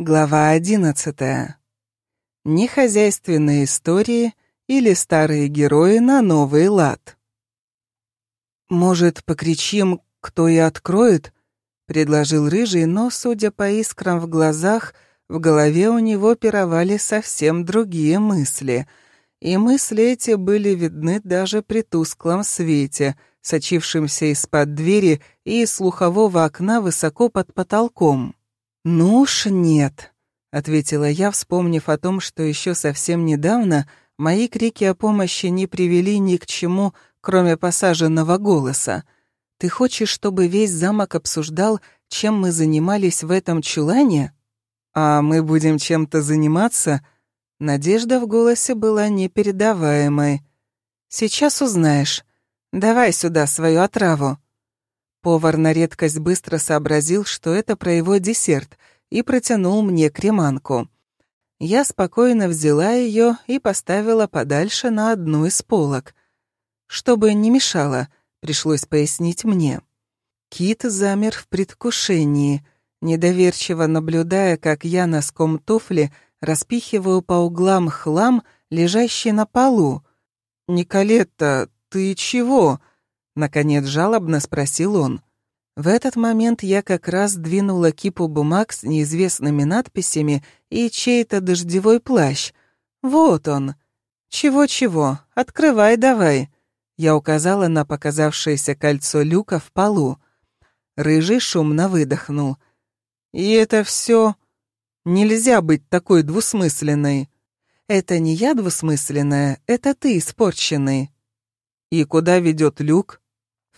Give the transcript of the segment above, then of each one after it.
Глава одиннадцатая. Нехозяйственные истории или старые герои на новый лад. «Может, покричим, кто и откроет?» — предложил Рыжий, но, судя по искрам в глазах, в голове у него пировали совсем другие мысли. И мысли эти были видны даже при тусклом свете, сочившемся из-под двери и из слухового окна высоко под потолком. «Ну уж нет», — ответила я, вспомнив о том, что еще совсем недавно мои крики о помощи не привели ни к чему, кроме посаженного голоса. «Ты хочешь, чтобы весь замок обсуждал, чем мы занимались в этом чулане?» «А мы будем чем-то заниматься?» Надежда в голосе была непередаваемой. «Сейчас узнаешь. Давай сюда свою отраву». Повар на редкость быстро сообразил, что это про его десерт, и протянул мне креманку. Я спокойно взяла ее и поставила подальше на одну из полок. Чтобы не мешало, пришлось пояснить мне. Кит замер в предвкушении, недоверчиво наблюдая, как я носком туфли распихиваю по углам хлам, лежащий на полу. «Николетта, ты чего?» Наконец жалобно спросил он. В этот момент я как раз двинула кипу бумаг с неизвестными надписями и чей-то дождевой плащ. Вот он. Чего-чего, открывай давай. Я указала на показавшееся кольцо люка в полу. Рыжий шумно выдохнул. И это все... Нельзя быть такой двусмысленной. Это не я двусмысленная, это ты испорченный. И куда ведет люк?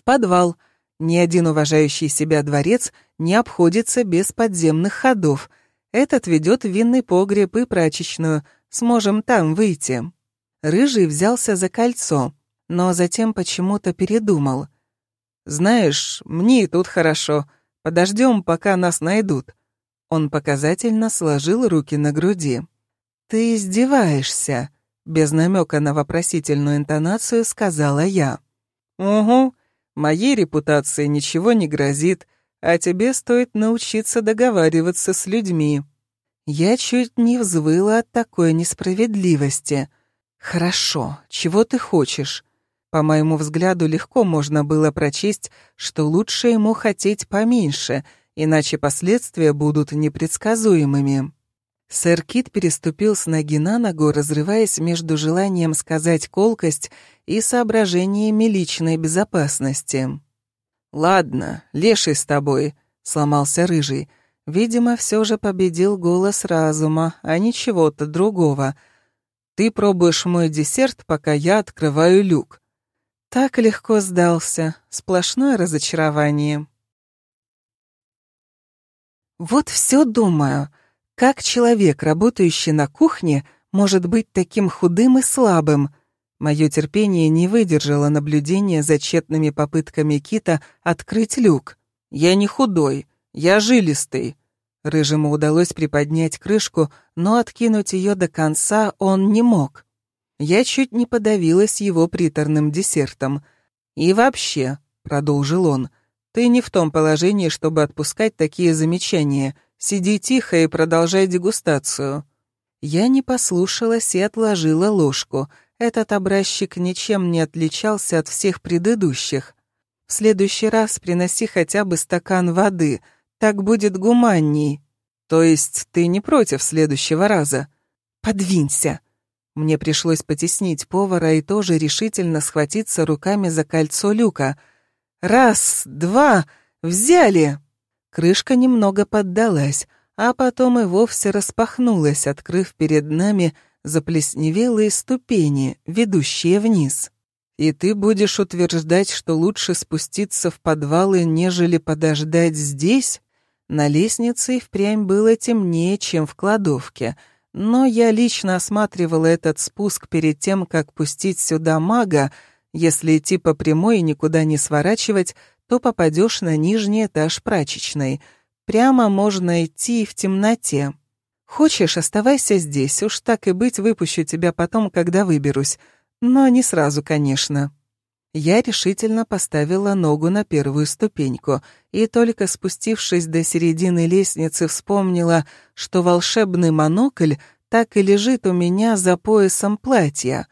В подвал. Ни один уважающий себя дворец не обходится без подземных ходов. Этот ведет в винный погреб и прачечную. Сможем там выйти. Рыжий взялся за кольцо, но затем почему-то передумал. «Знаешь, мне и тут хорошо. Подождем, пока нас найдут». Он показательно сложил руки на груди. «Ты издеваешься», — без намека на вопросительную интонацию сказала я. «Угу, Моей репутации ничего не грозит, а тебе стоит научиться договариваться с людьми». Я чуть не взвыла от такой несправедливости. «Хорошо, чего ты хочешь?» По моему взгляду, легко можно было прочесть, что лучше ему хотеть поменьше, иначе последствия будут непредсказуемыми. Сэр Кит переступил с ноги на ногу, разрываясь между желанием сказать колкость и соображениями личной безопасности. «Ладно, леший с тобой», — сломался Рыжий. Видимо, все же победил голос разума, а не чего-то другого. «Ты пробуешь мой десерт, пока я открываю люк». Так легко сдался, сплошное разочарование. Вот все думаю — как человек, работающий на кухне, может быть таким худым и слабым? Мое терпение не выдержало наблюдения за тщетными попытками Кита открыть люк. «Я не худой, я жилистый». Рыжему удалось приподнять крышку, но откинуть ее до конца он не мог. Я чуть не подавилась его приторным десертом. «И вообще», — продолжил он, — «ты не в том положении, чтобы отпускать такие замечания. Сиди тихо и продолжай дегустацию». Я не послушалась и отложила ложку. Этот образчик ничем не отличался от всех предыдущих. В следующий раз приноси хотя бы стакан воды, так будет гуманней. То есть ты не против следующего раза? Подвинься. Мне пришлось потеснить повара и тоже решительно схватиться руками за кольцо люка. Раз, два, взяли! Крышка немного поддалась, а потом и вовсе распахнулась, открыв перед нами заплесневелые ступени, ведущие вниз. И ты будешь утверждать, что лучше спуститься в подвалы, нежели подождать здесь? На лестнице и впрямь было темнее, чем в кладовке, но я лично осматривала этот спуск перед тем, как пустить сюда мага, если идти по прямой и никуда не сворачивать, то попадешь на нижний этаж прачечной. Прямо можно идти в темноте. Хочешь, оставайся здесь, уж так и быть, выпущу тебя потом, когда выберусь. Но не сразу, конечно. Я решительно поставила ногу на первую ступеньку и только спустившись до середины лестницы вспомнила, что волшебный монокль так и лежит у меня за поясом платья.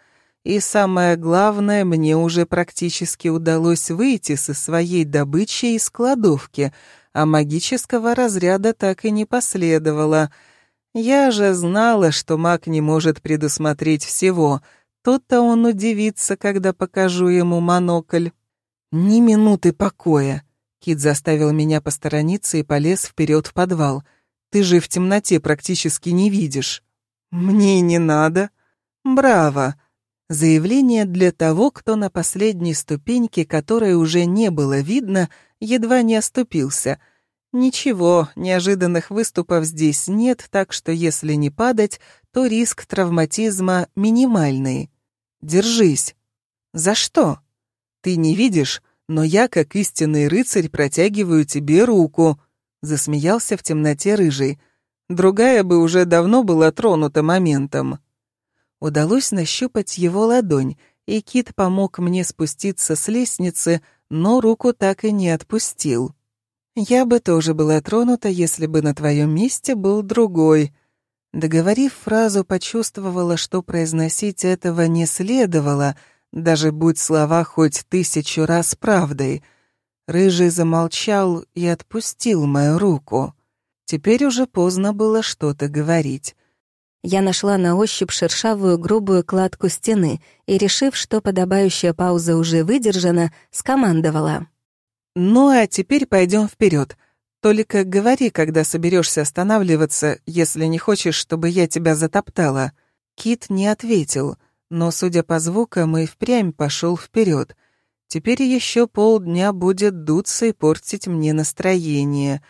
И самое главное, мне уже практически удалось выйти со своей добычей из кладовки, а магического разряда так и не последовало. Я же знала, что маг не может предусмотреть всего — то-то он удивится, когда покажу ему монокль. Ни минуты покоя. Кит заставил меня посторониться и полез вперед в подвал. Ты же в темноте практически не видишь. Мне не надо. Браво. Заявление для того, кто на последней ступеньке, которой уже не было видно, едва не оступился. Ничего, неожиданных выступов здесь нет, так что если не падать, то риск травматизма минимальный. Держись. За что? Ты не видишь, но я, как истинный рыцарь, протягиваю тебе руку. Засмеялся в темноте рыжий. Другая бы уже давно была тронута моментом. Удалось нащупать его ладонь, и Кит помог мне спуститься с лестницы, но руку так и не отпустил. Я бы тоже была тронута, если бы на твоем месте был другой, Договорив фразу, почувствовала, что произносить этого не следовало, даже будь слова хоть тысячу раз правдой. Рыжий замолчал и отпустил мою руку. Теперь уже поздно было что-то говорить. Я нашла на ощупь шершавую грубую кладку стены и, решив, что подобающая пауза уже выдержана, скомандовала. «Ну а теперь пойдем вперед. Только говори, когда соберешься останавливаться, если не хочешь, чтобы я тебя затоптала». Кит не ответил, но, судя по звукам, и впрямь пошел вперед. Теперь еще полдня будет дуться и портить мне настроение.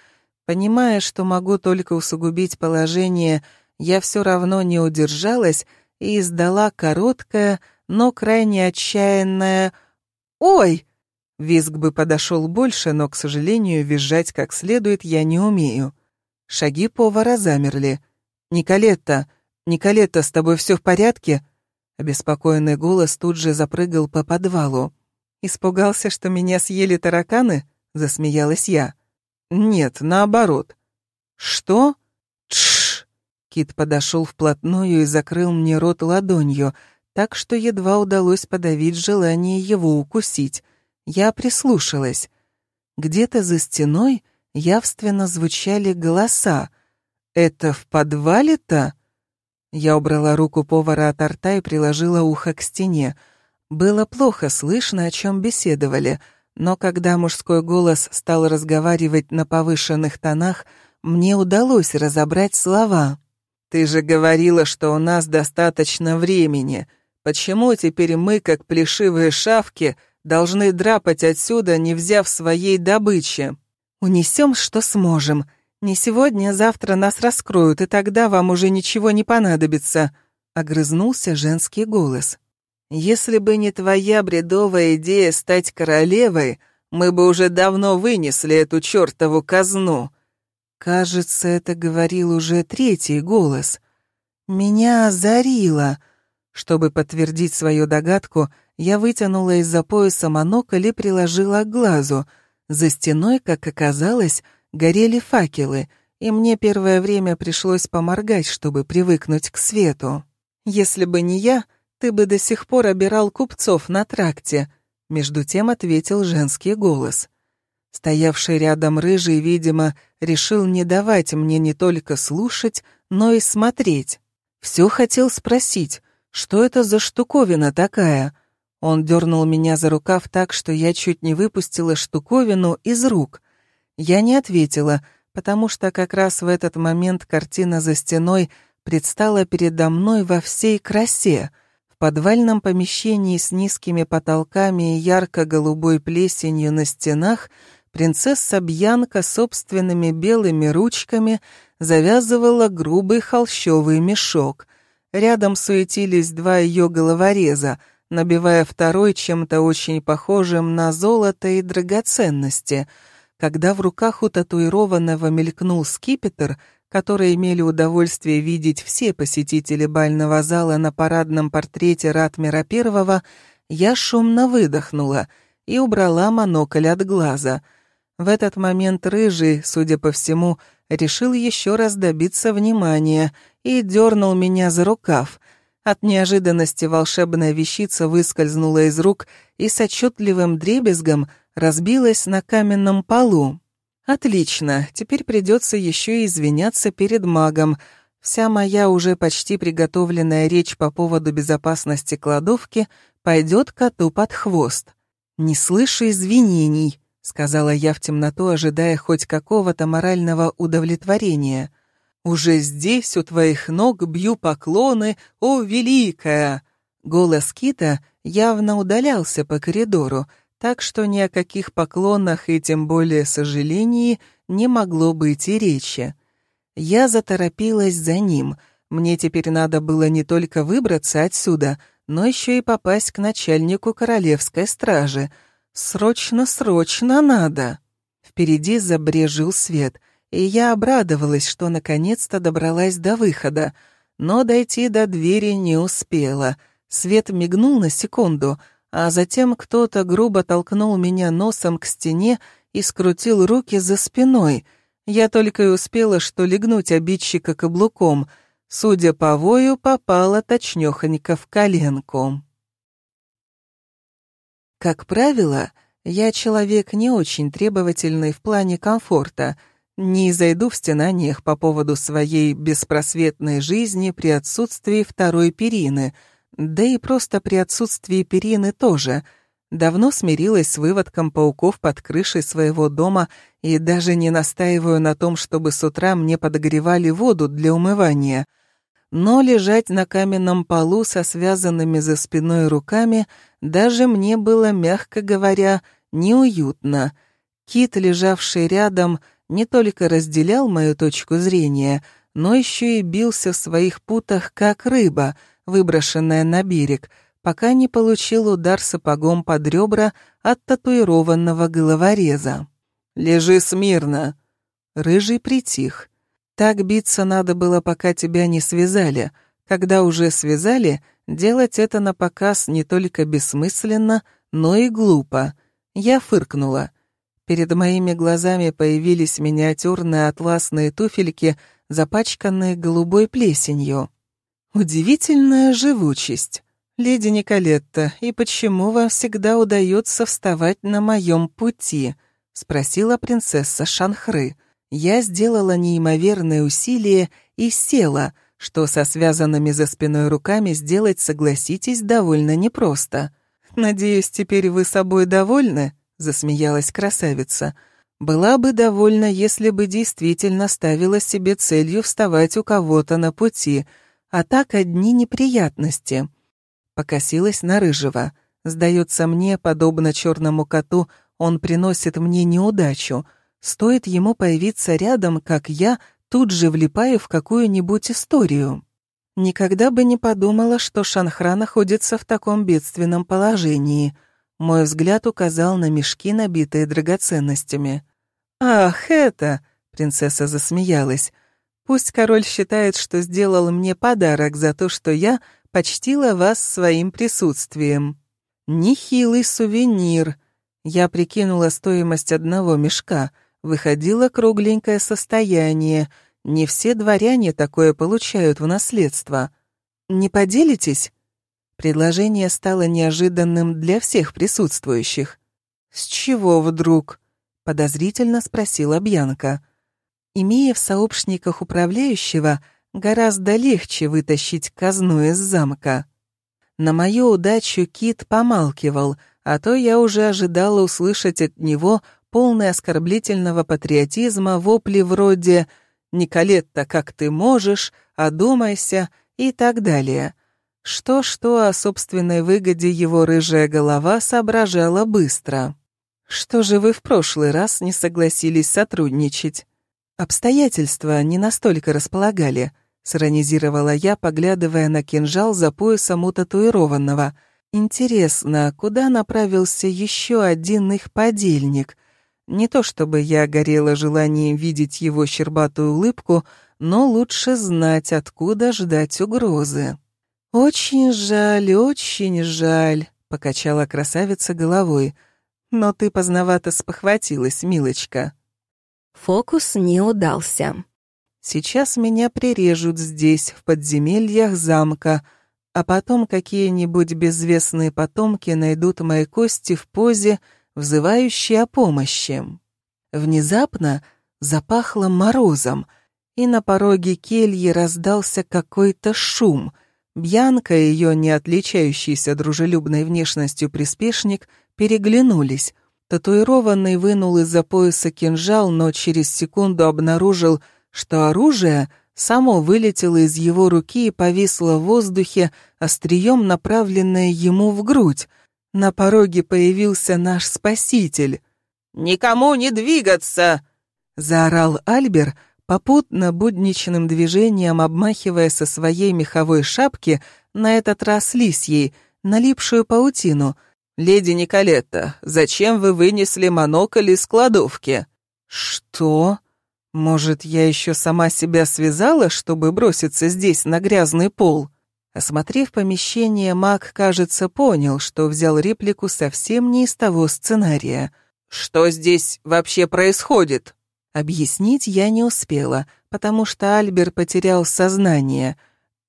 Понимая, что могу только усугубить положение, я все равно не удержалась и издала короткое, но крайне отчаянное «Ой!» Визг бы подошел больше, но, к сожалению, визжать как следует я не умею. Шаги повара замерли. «Николетта! Николетта, с тобой все в порядке?» Обеспокоенный голос тут же запрыгал по подвалу. «Испугался, что меня съели тараканы?» — засмеялась я. «Нет, наоборот». «Что?» Кит подошел вплотную и закрыл мне рот ладонью, так что едва удалось подавить желание его укусить. Я прислушалась. Где-то за стеной явственно звучали голоса. «Это в подвале-то?» Я убрала руку повара от рта и приложила ухо к стене. Было плохо слышно, о чем беседовали, но когда мужской голос стал разговаривать на повышенных тонах, мне удалось разобрать слова. «Ты же говорила, что у нас достаточно времени. Почему теперь мы, как плешивые шавки, должны драпать отсюда, не взяв своей добычи. Унесем, что сможем. Не сегодня, а завтра нас раскроют, и тогда вам уже ничего не понадобится», — огрызнулся женский голос. «Если бы не твоя бредовая идея стать королевой, мы бы уже давно вынесли эту чертову казну». Кажется, это говорил уже третий голос. «Меня озарило». Чтобы подтвердить свою догадку, я вытянула из-за пояса монокль и приложила к глазу. За стеной, как оказалось, горели факелы, и мне первое время пришлось поморгать, чтобы привыкнуть к свету. «Если бы не я, ты бы до сих пор обирал купцов на тракте», — между тем ответил женский голос. Стоявший рядом рыжий, видимо, решил не давать мне не только слушать, но и смотреть. Все хотел спросить, что это за штуковина такая — он дернул меня за рукав так, что я чуть не выпустила штуковину из рук. Я не ответила, потому что как раз в этот момент картина за стеной предстала передо мной во всей красе. В подвальном помещении с низкими потолками и ярко-голубой плесенью на стенах принцесса Бьянка собственными белыми ручками завязывала грубый холщовый мешок. Рядом суетились два ее головореза — набивая второй чем-то очень похожим на золото и драгоценности. Когда в руках у татуированного мелькнул скипетр, который имели удовольствие видеть все посетители бального зала на парадном портрете Ратмира I, Я шумно выдохнула и убрала монокль от глаза. В этот момент рыжий, судя по всему, решил еще раз добиться внимания и дернул меня за рукав. От неожиданности волшебная вещица выскользнула из рук и с отчетливым дребезгом разбилась на каменном полу. Отлично, теперь придется еще и извиняться перед магом. Вся моя уже почти приготовленная речь по поводу безопасности кладовки пойдет коту под хвост. «Не слышу извинений», — сказала я в темноту, ожидая хоть какого-то морального удовлетворения. «Уже здесь у твоих ног бью поклоны, о, великая!» Голос Кита явно удалялся по коридору, так что ни о каких поклонах и тем более сожалении не могло быть и речи. Я заторопилась за ним. Мне теперь надо было не только выбраться отсюда, но еще и попасть к начальнику королевской стражи. Срочно, срочно надо. Впереди забрежил свет, и я обрадовалась, что наконец-то добралась до выхода, но дойти до двери не успела. Свет мигнул на секунду — а затем кто-то грубо толкнул меня носом к стене и скрутил руки за спиной. Я только и успела что легнуть обидчика каблуком. Судя по вою, попала точнёхонько в коленку. Как правило, я человек не очень требовательный в плане комфорта, не зайду в стенаниях по поводу своей беспросветной жизни при отсутствии второй перины — да и просто при отсутствии перины тоже. Давно смирилась с выводком пауков под крышей своего дома и даже не настаиваю на том, чтобы с утра мне подогревали воду для умывания. Но лежать на каменном полу со связанными за спиной руками даже мне было, мягко говоря, неуютно. Кит, лежавший рядом, не только разделял мою точку зрения, но еще и бился в своих путах, как рыба — выброшенная на берег, пока не получил удар сапогом под ребра от татуированного головореза. «Лежи смирно!» Рыжий притих. Так биться надо было, пока тебя не связали. Когда уже связали, делать это на показ не только бессмысленно, но и глупо. Я фыркнула. Перед моими глазами появились миниатюрные атласные туфельки, запачканные голубой плесенью. Удивительная живучесть. Леди Николетта, и почему вам всегда удается вставать на моем пути? Спросила принцесса Шанхры. Я сделала неимоверное усилие и села, что со связанными за спиной руками сделать, согласитесь, довольно непросто. «Надеюсь, теперь вы собой довольны?» — засмеялась красавица. «Была бы довольна, если бы действительно ставила себе целью вставать у кого-то на пути», а так одни неприятности. Покосилась на рыжего. Сдается мне, подобно черному коту, он приносит мне неудачу. Стоит ему появиться рядом, как я, тут же влипаю в какую-нибудь историю. Никогда бы не подумала, что Шанхра находится в таком бедственном положении. Мой взгляд указал на мешки, набитые драгоценностями. «Ах, это!» — принцесса засмеялась. Пусть король считает, что сделал мне подарок за то, что я почтила вас своим присутствием. Нехилый сувенир. Я прикинула стоимость одного мешка. Выходило кругленькое состояние. Не все дворяне такое получают в наследство. Не поделитесь? Предложение стало неожиданным для всех присутствующих. «С чего вдруг?» — подозрительно спросила Бьянка. Имея в сообщниках управляющего, гораздо легче вытащить казну из замка. На мою удачу Кит помалкивал, а то я уже ожидала услышать от него полный оскорблительного патриотизма вопли вроде «Николетта, как ты можешь? Одумайся» и так далее. Что-что о собственной выгоде его рыжая голова соображала быстро. «Что же вы в прошлый раз не согласились сотрудничать?» Обстоятельства не настолько располагали, сиронизировала я, поглядывая на кинжал за поясом у татуированного. Интересно, куда направился еще один их подельник? Не то чтобы я горела желанием видеть его щербатую улыбку, но лучше знать, откуда ждать угрозы. «Очень жаль, очень жаль», — покачала красавица головой. «Но ты поздновато спохватилась, милочка». Фокус не удался. «Сейчас меня прирежут здесь, в подземельях замка, а потом какие-нибудь безвестные потомки найдут мои кости в позе, взывающей о помощи». Внезапно запахло морозом, и на пороге кельи раздался какой-то шум. Бьянка и ее не отличающийся дружелюбной внешностью приспешник переглянулись. Татуированный вынул из-за пояса кинжал, но через секунду обнаружил, что оружие само вылетело из его руки и повисло в воздухе, острием направленное ему в грудь. На пороге появился наш спаситель. «Никому не двигаться!» — заорал Альбер, попутно будничным движением обмахивая со своей меховой шапки, на этот раз лисьей, налипшую паутину. «Леди Николетта, зачем вы вынесли монокль из кладовки?» «Что? Может, я еще сама себя связала, чтобы броситься здесь на грязный пол?» Осмотрев помещение, маг, кажется, понял, что взял реплику совсем не из того сценария. «Что здесь вообще происходит?» Объяснить я не успела, потому что Альбер потерял сознание.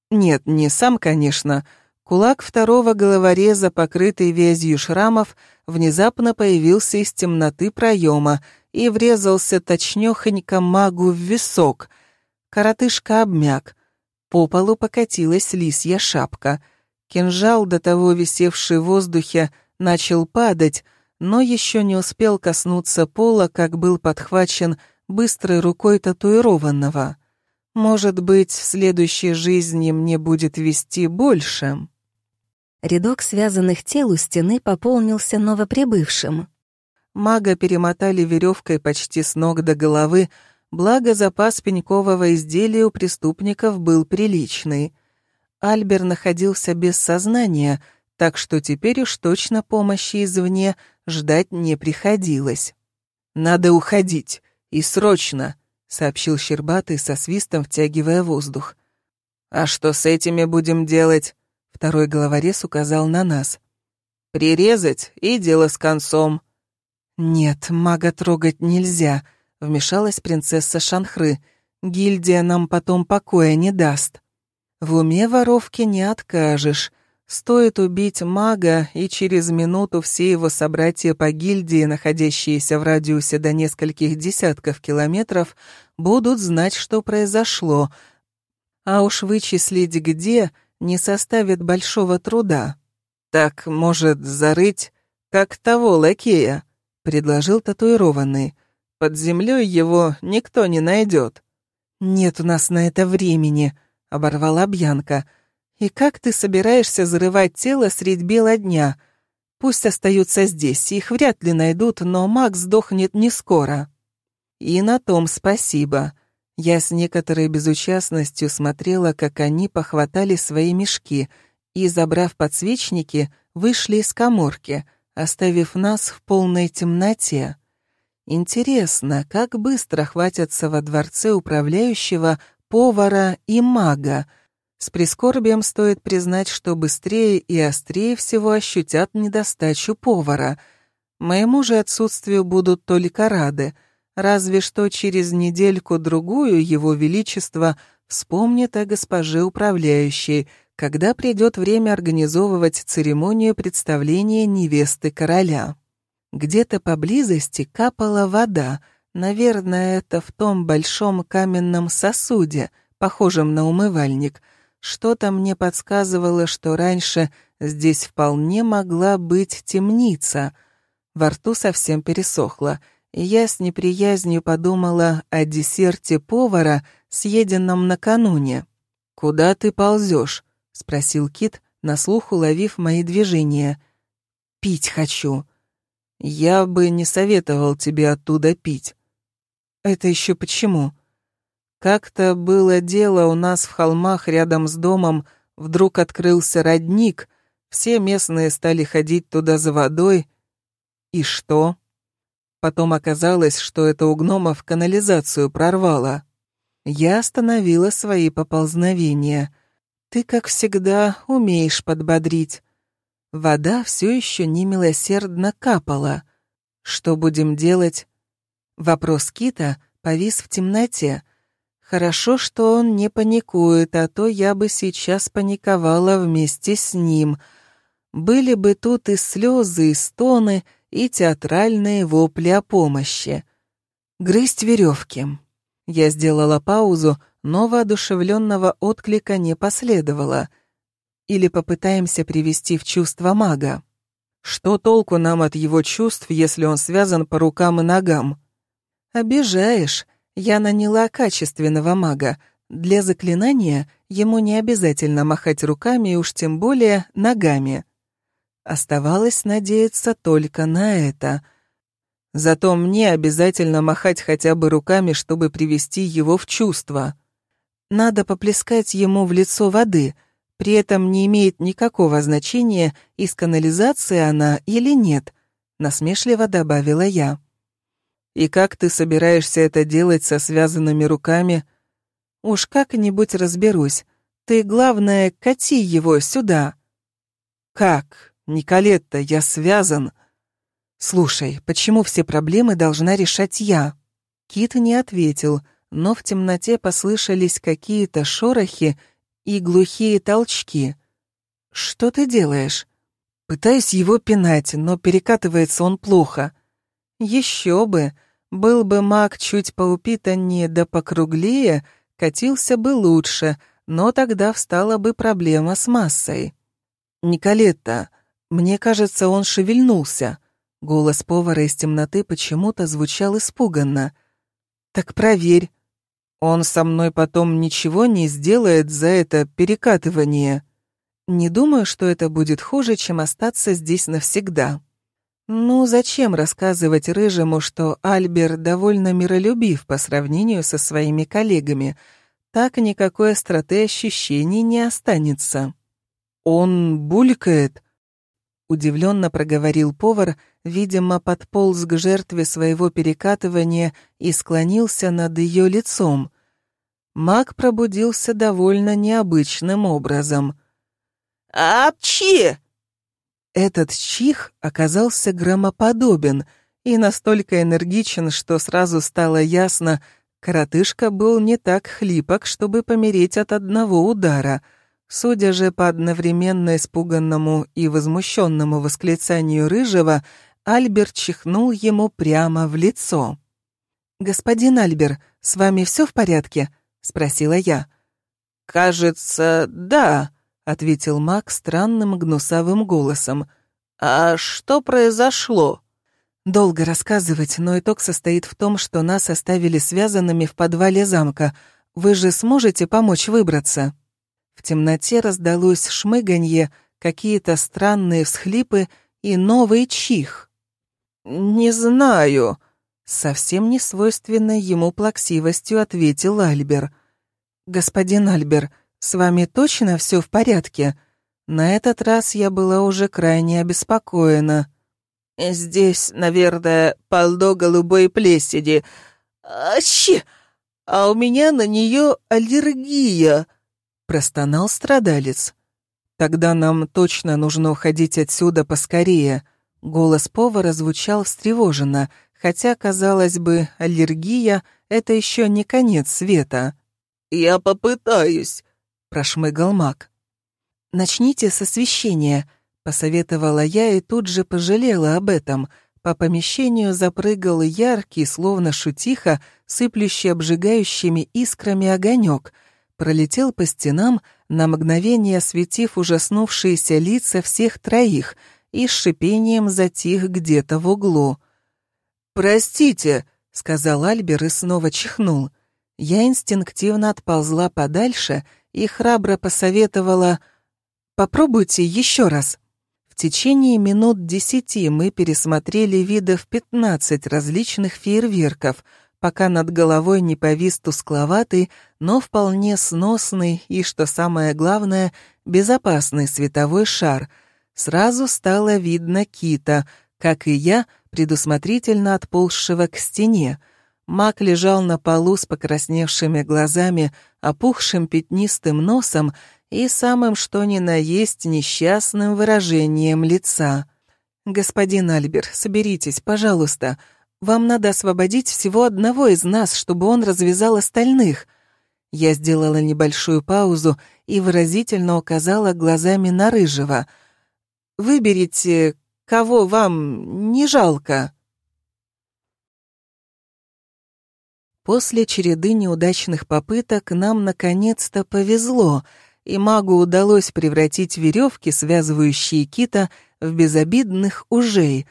Нет, не сам, конечно. Кулак второго головореза, покрытый вязью шрамов, внезапно появился из темноты проема и врезался точнёхонько магу в висок. Коротышка обмяк. По полу покатилась лисья шапка. Кинжал, до того висевший в воздухе, начал падать, но еще не успел коснуться пола, как был подхвачен быстрой рукой татуированного. Может быть, в следующей жизни мне будет вести больше. Рядок связанных тел у стены пополнился новоприбывшим. Мага перемотали веревкой почти с ног до головы, благо запас пенькового изделия у преступников был приличный. Альбер находился без сознания, так что теперь уж точно помощи извне ждать не приходилось. «Надо уходить, и срочно», — сообщил Щербатый со свистом, втягивая воздух. «А что с этими будем делать?» — второй головорез указал на нас. «Прирезать, и дело с концом». «Нет, мага трогать нельзя», — вмешалась принцесса Шанхры. «Гильдия нам потом покоя не даст». «В уме воровки не откажешь. Стоит убить мага, и через минуту все его собратья по гильдии, находящиеся в радиусе до нескольких десятков километров, будут знать, что произошло. А уж вычислить где не составит большого труда. «Так, может, зарыть, как того лакея?» — предложил татуированный. «Под землей его никто не найдет». «Нет у нас на это времени», — оборвала Бьянка. «И как ты собираешься зарывать тело средь бела дня? Пусть остаются здесь, их вряд ли найдут, но маг сдохнет не скоро». И на том спасибо. Я с некоторой безучастностью смотрела, как они похватали свои мешки и, забрав подсвечники, вышли из коморки, оставив нас в полной темноте. Интересно, как быстро хватятся во дворце управляющего повара и мага, с прискорбием стоит признать, что быстрее и острее всего ощутят недостачу повара. Моему же отсутствию будут только рады, разве что через недельку-другую его величество вспомнит о госпоже управляющей, когда придет время организовывать церемонию представления невесты короля. Где-то поблизости капала вода, наверное, это в том большом каменном сосуде, похожем на умывальник — что-то мне подсказывало, что раньше здесь вполне могла быть темница. Во рту совсем пересохло, и я с неприязнью подумала о десерте повара, съеденном накануне. «Куда ты ползешь?» — спросил Кит, на слух уловив мои движения. «Пить хочу». «Я бы не советовал тебе оттуда пить». «Это еще почему?» Как-то было дело у нас в холмах рядом с домом, вдруг открылся родник, все местные стали ходить туда за водой. И что? Потом оказалось, что это у гномов канализацию прорвало. Я остановила свои поползновения. Ты, как всегда, умеешь подбодрить. Вода все еще немилосердно капала. Что будем делать? Вопрос Кита повис в темноте. Хорошо, что он не паникует, а то я бы сейчас паниковала вместе с ним. Были бы тут и слезы, и стоны, и театральные вопли о помощи. Грызть веревки. Я сделала паузу, но воодушевленного отклика не последовало. Или попытаемся привести в чувство мага. Что толку нам от его чувств, если он связан по рукам и ногам? Обижаешь. Я наняла качественного мага. Для заклинания ему не обязательно махать руками и уж тем более ногами. Оставалось надеяться только на это. Зато мне обязательно махать хотя бы руками, чтобы привести его в чувство. Надо поплескать ему в лицо воды, при этом не имеет никакого значения, из канализации она или нет, насмешливо добавила я. И как ты собираешься это делать со связанными руками? Уж как-нибудь разберусь. Ты, главное, кати его сюда. Как? Николетта, я связан. Слушай, почему все проблемы должна решать я? Кит не ответил, но в темноте послышались какие-то шорохи и глухие толчки. Что ты делаешь? Пытаюсь его пинать, но перекатывается он плохо. Еще бы, был бы маг чуть поупитаннее да покруглее, катился бы лучше, но тогда встала бы проблема с массой. «Николетта, мне кажется, он шевельнулся». Голос повара из темноты почему-то звучал испуганно. «Так проверь. Он со мной потом ничего не сделает за это перекатывание. Не думаю, что это будет хуже, чем остаться здесь навсегда». Ну, зачем рассказывать Рыжему, что Альбер довольно миролюбив по сравнению со своими коллегами? Так никакой остроты ощущений не останется. «Он булькает», — удивленно проговорил повар, видимо, подполз к жертве своего перекатывания и склонился над ее лицом. Маг пробудился довольно необычным образом. «Апчи!» Этот чих оказался громоподобен и настолько энергичен, что сразу стало ясно, коротышка был не так хлипок, чтобы помереть от одного удара. Судя же по одновременно испуганному и возмущенному восклицанию Рыжего, Альбер чихнул ему прямо в лицо. «Господин Альбер, с вами все в порядке?» — спросила я. «Кажется, да», ответил Мак странным гнусавым голосом. «А что произошло?» «Долго рассказывать, но итог состоит в том, что нас оставили связанными в подвале замка. Вы же сможете помочь выбраться?» В темноте раздалось шмыганье, какие-то странные всхлипы и новый чих. «Не знаю», — совсем не свойственной ему плаксивостью ответил Альбер. «Господин Альбер, с вами точно все в порядке?» На этот раз я была уже крайне обеспокоена. «Здесь, наверное, полно голубой плесени. Ащи! А у меня на нее аллергия!» Простонал страдалец. «Тогда нам точно нужно уходить отсюда поскорее». Голос повара звучал встревоженно, хотя, казалось бы, аллергия — это еще не конец света. «Я попытаюсь», прошмыгал маг. «Начните с освещения», — посоветовала я и тут же пожалела об этом. По помещению запрыгал яркий, словно шутиха, сыплющий обжигающими искрами огонек, пролетел по стенам, на мгновение осветив ужаснувшиеся лица всех троих и с шипением затих где-то в углу. «Простите», — сказал Альбер и снова чихнул. Я инстинктивно отползла подальше — и храбро посоветовала «Попробуйте еще раз». В течение минут десяти мы пересмотрели видов пятнадцать различных фейерверков, пока над головой не повис тускловатый, но вполне сносный и, что самое главное, безопасный световой шар. Сразу стало видно кита, как и я, предусмотрительно отползшего к стене. Мак лежал на полу с покрасневшими глазами, опухшим пятнистым носом и самым что ни на есть несчастным выражением лица. «Господин Альбер, соберитесь, пожалуйста. Вам надо освободить всего одного из нас, чтобы он развязал остальных». Я сделала небольшую паузу и выразительно указала глазами на Рыжего. «Выберите, кого вам не жалко». После череды неудачных попыток нам наконец-то повезло, и магу удалось превратить веревки, связывающие кита, в безобидных ужей.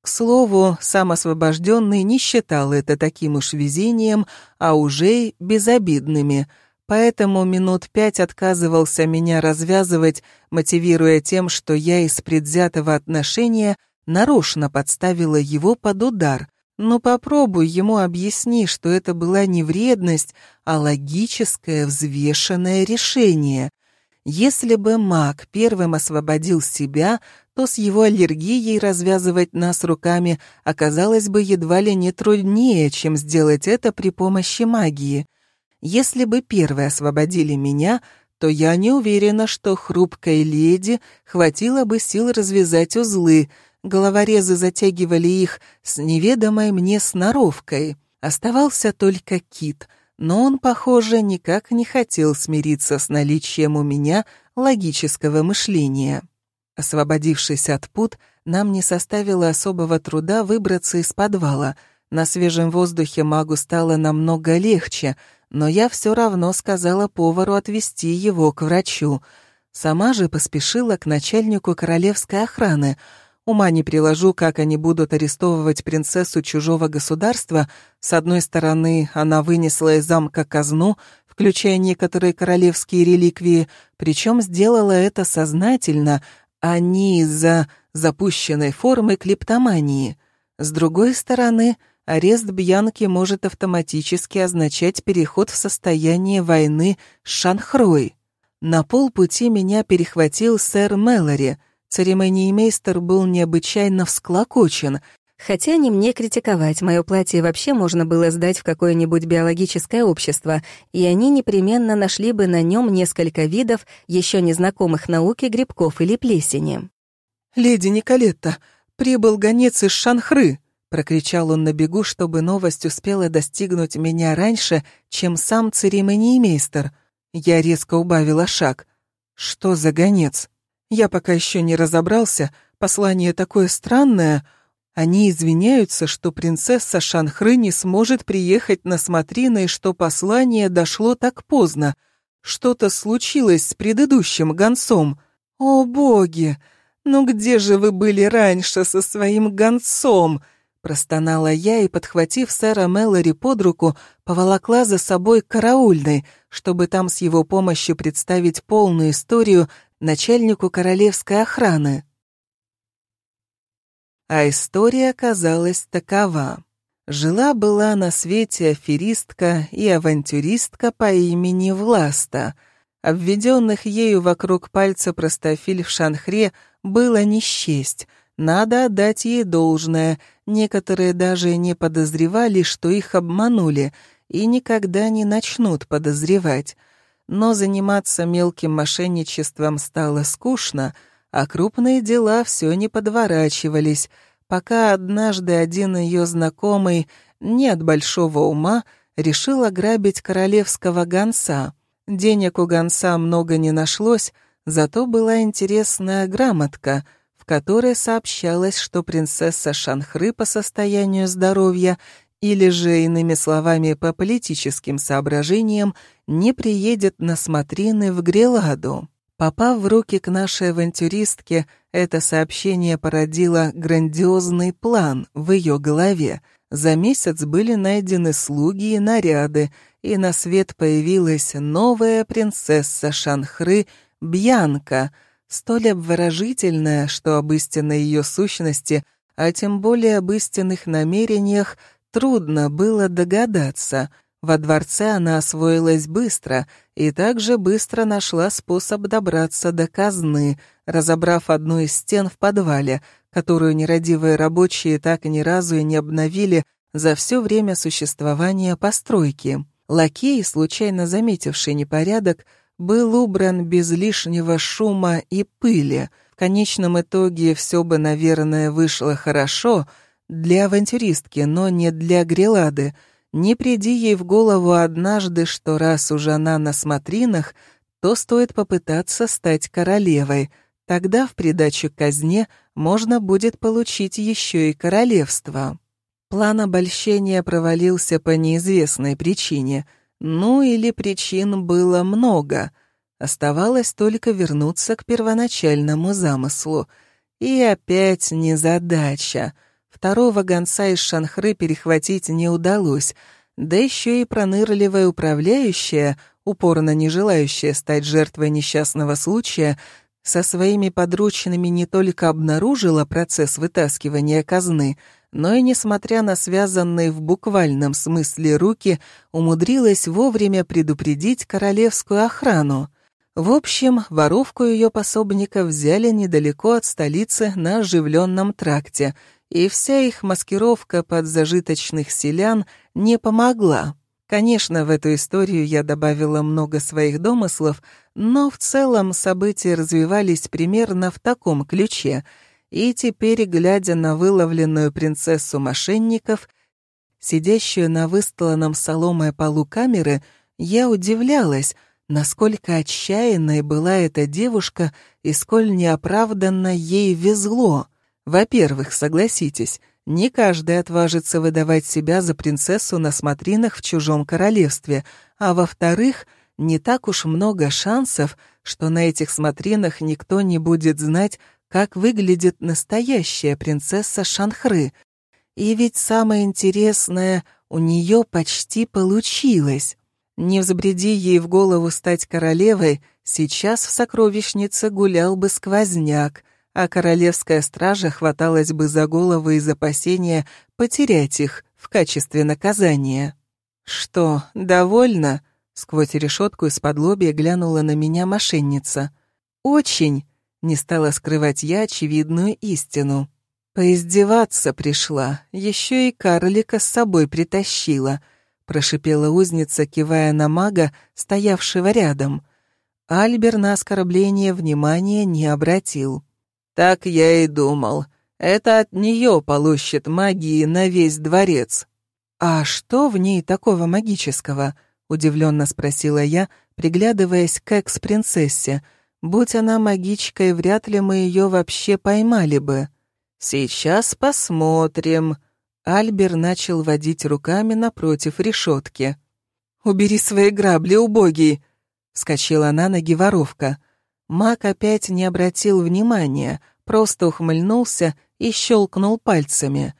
К слову, сам освобожденный не считал это таким уж везением, а ужей — безобидными, поэтому минут пять отказывался меня развязывать, мотивируя тем, что я из предвзятого отношения нарочно подставила его под удар — но попробуй ему объясни, что это была не вредность, а логическое взвешенное решение. Если бы маг первым освободил себя, то с его аллергией развязывать нас руками оказалось бы едва ли не труднее, чем сделать это при помощи магии. Если бы первые освободили меня, то я не уверена, что хрупкой леди хватило бы сил развязать узлы — головорезы затягивали их с неведомой мне сноровкой. Оставался только кит, но он, похоже, никак не хотел смириться с наличием у меня логического мышления. Освободившись от пут, нам не составило особого труда выбраться из подвала. На свежем воздухе магу стало намного легче, но я все равно сказала повару отвезти его к врачу. Сама же поспешила к начальнику королевской охраны — Ума не приложу, как они будут арестовывать принцессу чужого государства. С одной стороны, она вынесла из замка казну, включая некоторые королевские реликвии, причем сделала это сознательно, а не из-за запущенной формы клептомании. С другой стороны, арест Бьянки может автоматически означать переход в состояние войны с Шанхрой. На полпути меня перехватил сэр Мэлори — Церемониймейстер был необычайно всклокочен, Хотя не мне критиковать, мое платье вообще можно было сдать в какое-нибудь биологическое общество, и они непременно нашли бы на нем несколько видов еще незнакомых науке грибков или плесени. «Леди Николетта, прибыл гонец из Шанхры!» — прокричал он на бегу, чтобы новость успела достигнуть меня раньше, чем сам церемониймейстер. Я резко убавила шаг. «Что за гонец?» Я пока еще не разобрался, послание такое странное. Они извиняются, что принцесса Шанхры не сможет приехать на смотрины и что послание дошло так поздно. Что-то случилось с предыдущим гонцом. О, боги! Ну где же вы были раньше со своим гонцом? Простонала я и, подхватив сэра Мэлори под руку, поволокла за собой караульной, чтобы там с его помощью представить полную историю начальнику королевской охраны. А история оказалась такова. Жила-была на свете аферистка и авантюристка по имени Власта. Обведенных ею вокруг пальца простофиль в Шанхре было не счесть. Надо отдать ей должное. Некоторые даже не подозревали, что их обманули, и никогда не начнут подозревать но заниматься мелким мошенничеством стало скучно, а крупные дела все не подворачивались, пока однажды один ее знакомый, не от большого ума, решил ограбить королевского гонца. Денег у гонца много не нашлось, зато была интересная грамотка, в которой сообщалось, что принцесса Шанхры по состоянию здоровья или же, иными словами, по политическим соображениям, не приедет на смотрины в Греладу. Попав в руки к нашей авантюристке, это сообщение породило грандиозный план в ее голове. За месяц были найдены слуги и наряды, и на свет появилась новая принцесса Шанхры Бьянка, столь обворожительная, что об истинной ее сущности, а тем более об истинных намерениях Трудно было догадаться. Во дворце она освоилась быстро и также быстро нашла способ добраться до казны, разобрав одну из стен в подвале, которую нерадивые рабочие так ни разу и не обновили за все время существования постройки. Лакей, случайно заметивший непорядок, был убран без лишнего шума и пыли. В конечном итоге все бы, наверное, вышло хорошо для авантюристки, но не для Грелады. Не приди ей в голову однажды, что раз уже она на смотринах, то стоит попытаться стать королевой. Тогда в придачу к казне можно будет получить еще и королевство. План обольщения провалился по неизвестной причине. Ну или причин было много. Оставалось только вернуться к первоначальному замыслу. И опять незадача. Второго гонца из Шанхры перехватить не удалось, да еще и пронырливая управляющая — упорно не желающая стать жертвой несчастного случая, со своими подручными не только обнаружила процесс вытаскивания казны, но и, несмотря на связанные в буквальном смысле руки, умудрилась вовремя предупредить королевскую охрану. В общем, воровку ее пособника взяли недалеко от столицы на оживленном тракте, и вся их маскировка под зажиточных селян не помогла. Конечно, в эту историю я добавила много своих домыслов, но в целом события развивались примерно в таком ключе, и теперь, глядя на выловленную принцессу мошенников, сидящую на выстланном соломой полу камеры, я удивлялась, насколько отчаянной была эта девушка и сколь неоправданно ей везло. Во-первых, согласитесь, не каждый отважится выдавать себя за принцессу на смотринах в чужом королевстве, а во-вторых, не так уж много шансов, что на этих смотринах никто не будет знать, как выглядит настоящая принцесса Шанхры. И ведь самое интересное, у нее почти получилось. Не взбреди ей в голову стать королевой, сейчас в сокровищнице гулял бы сквозняк — а королевская стража хваталась бы за головы из опасения потерять их в качестве наказания. «Что, довольно?» — сквозь решетку из-под лобья глянула на меня мошенница. «Очень!» — не стала скрывать я очевидную истину. «Поиздеваться пришла, еще и карлика с собой притащила», — прошипела узница, кивая на мага, стоявшего рядом. Альбер на оскорбление внимания не обратил. Так я и думал. Это от нее полощет магии на весь дворец. А что в ней такого магического? Удивленно спросила я, приглядываясь к экс-принцессе. Будь она магичкой, вряд ли мы ее вообще поймали бы. Сейчас посмотрим. Альбер начал водить руками напротив решетки. «Убери свои грабли, убогий!» — вскочила на ноги. Маг опять не обратил внимания, просто ухмыльнулся и щелкнул пальцами.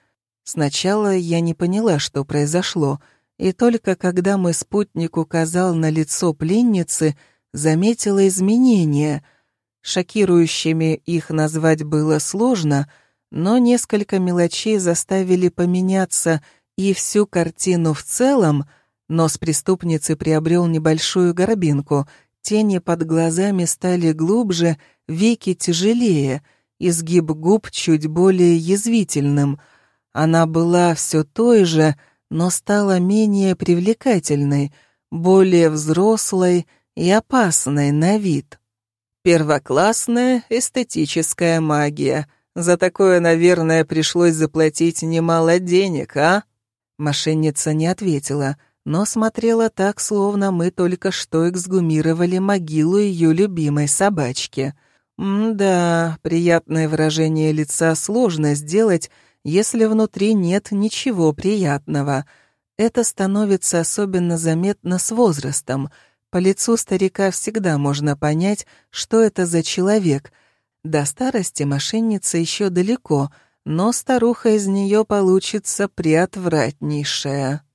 Сначала я не поняла, что произошло, и только когда мой спутник указал на лицо пленницы, заметила изменения. Шокирующими их назвать было сложно, но несколько мелочей заставили поменяться и всю картину в целом, нос преступницы приобрел небольшую горбинку — Тени под глазами стали глубже, веки тяжелее, изгиб губ чуть более язвительным. Она была все той же, но стала менее привлекательной, более взрослой и опасной на вид. Первоклассная эстетическая магия. За такое, наверное, пришлось заплатить немало денег, а? Мошенница не ответила — но смотрела так, словно мы только что эксгумировали могилу ее любимой собачки. М-да, приятное выражение лица сложно сделать, если внутри нет ничего приятного. Это становится особенно заметно с возрастом. По лицу старика всегда можно понять, что это за человек. До старости мошенница еще далеко, но старуха из нее получится приотвратнейшая.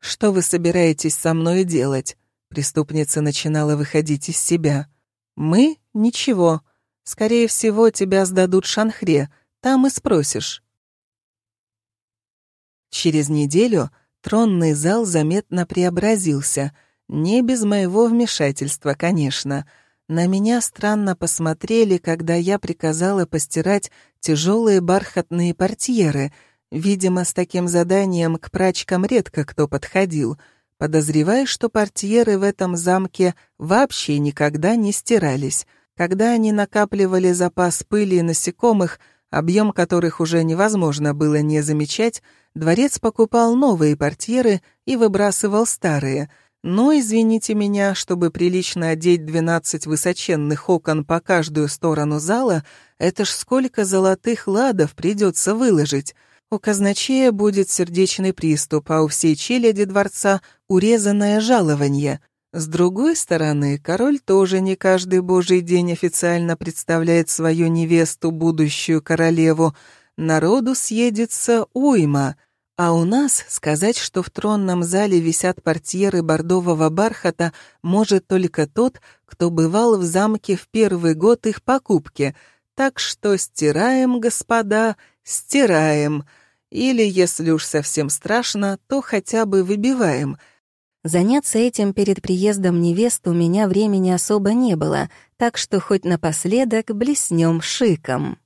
«Что вы собираетесь со мной делать?» Преступница начинала выходить из себя. «Мы? Ничего. Скорее всего, тебя сдадут Шанхре. Там и спросишь». Через неделю тронный зал заметно преобразился. Не без моего вмешательства, конечно. На меня странно посмотрели, когда я приказала постирать тяжелые бархатные портьеры — Видимо, с таким заданием к прачкам редко кто подходил. Подозреваю, что портьеры в этом замке вообще никогда не стирались. Когда они накапливали запас пыли и насекомых, объем которых уже невозможно было не замечать, дворец покупал новые портьеры и выбрасывал старые. Но, извините меня, чтобы прилично одеть 12 высоченных окон по каждую сторону зала, это ж сколько золотых ладов придется выложить. У казначея будет сердечный приступ, а у всей челяди дворца урезанное жалование. С другой стороны, король тоже не каждый божий день официально представляет свою невесту, будущую королеву. Народу съедется уйма. А у нас сказать, что в тронном зале висят портьеры бордового бархата, может только тот, кто бывал в замке в первый год их покупки. Так что стираем, господа, стираем. Или, если уж совсем страшно, то хотя бы выбиваем. Заняться этим перед приездом невесты у меня времени особо не было, так что хоть напоследок блеснем шиком.